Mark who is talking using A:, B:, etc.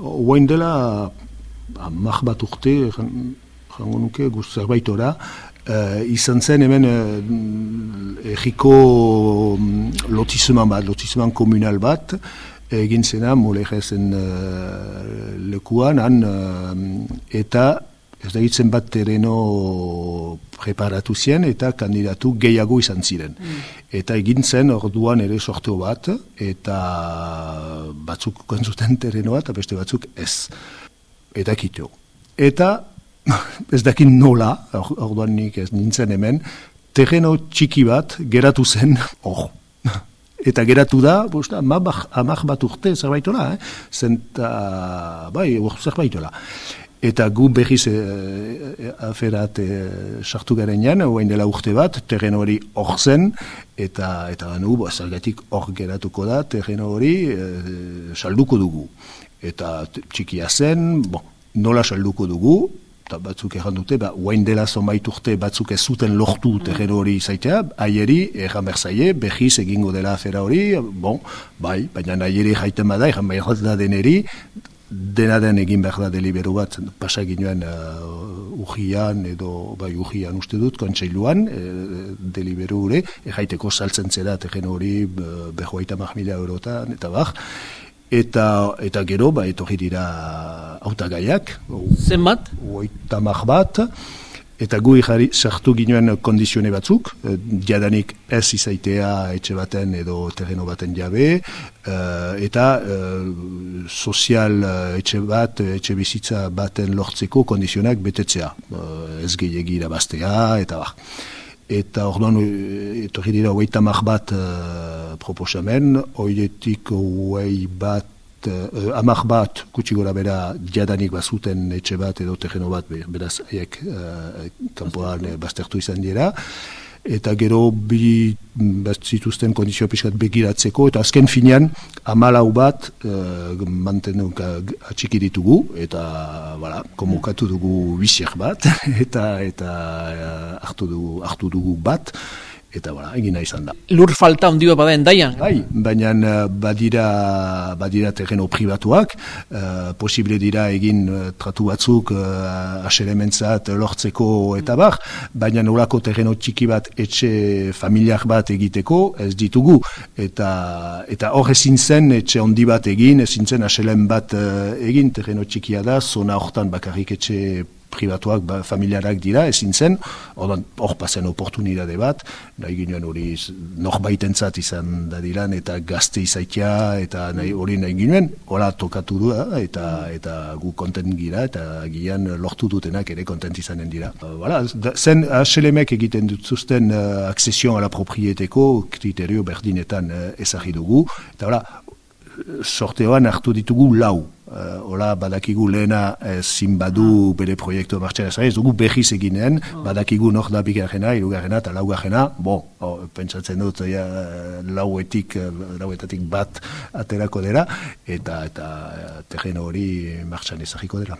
A: Oain dela, amak bat urte, jango nuke, guz zerbait ora, uh, izan zen hemen uh, egiko um, bat, lotizuman komunal bat, egin zena molegezen uh, lekuan, han, uh, eta ez da hitzen bat terreno preparatu zien eta kandidatu gehiago izan ziren. Mm. Eta egin zen orduan ere sorteo bat, eta batzuk konzuten terrenoa eta beste batzuk ez. Eta kitio. Eta ez dakin nola, orduan nik ez nintzen hemen, terreno txiki bat geratu zen hor. Eta geratu da, bosta, amak bat urte zerbaitola, eh? zenta, bai, zerbaitola. Eta gu behiz e, aferat e, sartu garen jan, dela urte bat, terreno hori hor zen, eta, eta nu, bo, zalgatik hor geratuko da, terreno hori e, salduko dugu. Eta txikia zen, bo, nola salduko dugu, eta batzuk erran dute, ba, oain dela zonbait urte batzuk ez zuten lortu mm. terreno hori zaitea, aieri erran berzaie, behiz egingo dela afera hori, bon, bai, baina aieri jaiten bada, erran behar da deneri, dena den egin behar da deliberu bat, pasa ginoen uh, ujian edo bai ujian uste dut, kontseiluan, e, deliberu ure, ejaiteko saltzen zera tegen hori behoaita mahmila eurotan, eta bar, eta, eta gero, ba, etorri dira autagaiak.
B: Zenbat?
A: Oita mah bat, Eta gu jari sartu ginoen kondizione batzuk, eh, jadanik ez izaitea etxe baten edo terreno baten jabe, eh, eta eh, sozial etxe bat, etxe bizitza baten lortzeko kondizionak betetzea. Ez gehiagi irabaztea, eta ba. Eta orduan, etorri dira, hogeita bat proposamen, oidetik hogei bat uh, amak bat kutsi gora bera jadanik bazuten etxe bat edo terreno bat beraz haiek uh, kanpoan uh, baztertu izan dira. Eta gero bi bat zituzten kondizio pixkat begiratzeko eta azken finean amalau bat uh, mantenu atxiki ditugu eta bala, komokatu dugu bisiak bat eta eta hartu, dugu, hartu dugu bat eta bora, egina izan da.
B: Lur falta ondio bada endaian?
A: Bai, baina eh, badira, badira terreno privatuak, uh, posible dira egin uh, tratu batzuk uh, aselementzat lortzeko eta bar, baina nolako terreno txiki bat etxe familiak bat egiteko ez ditugu, eta eta hor ezin zen etxe ondi bat egin, ezin zen aselen bat egin terreno txikia da, zona hortan bakarrik etxe privatuak ba, familiarak dira, ezin zen, hor pasen oportunidade bat, nahi ginoen hori norbaitentzat izan da diran, eta gazte izaitia, eta nahi hori nahi ginoen, hola tokatu du, eta, eta gu kontent gira, eta gian lortu dutenak ere kontent izanen dira. Voilà, zen HLMek egiten dut zuzten uh, aksesion ala proprieteko kriterio berdinetan uh, ezagir dugu, eta hola, sorteoan hartu ditugu lau. Uh, ola badakigu lehena eh, zin badu bere proiektu martxan ez dugu behiz eginen, oh. badakigu nok da bigarrena, irugarrena eta laugarrena, bo, oh, pentsatzen dut ja, lauetik, lauetatik bat aterako dela, eta eta terreno hori martxan ezagiko dela.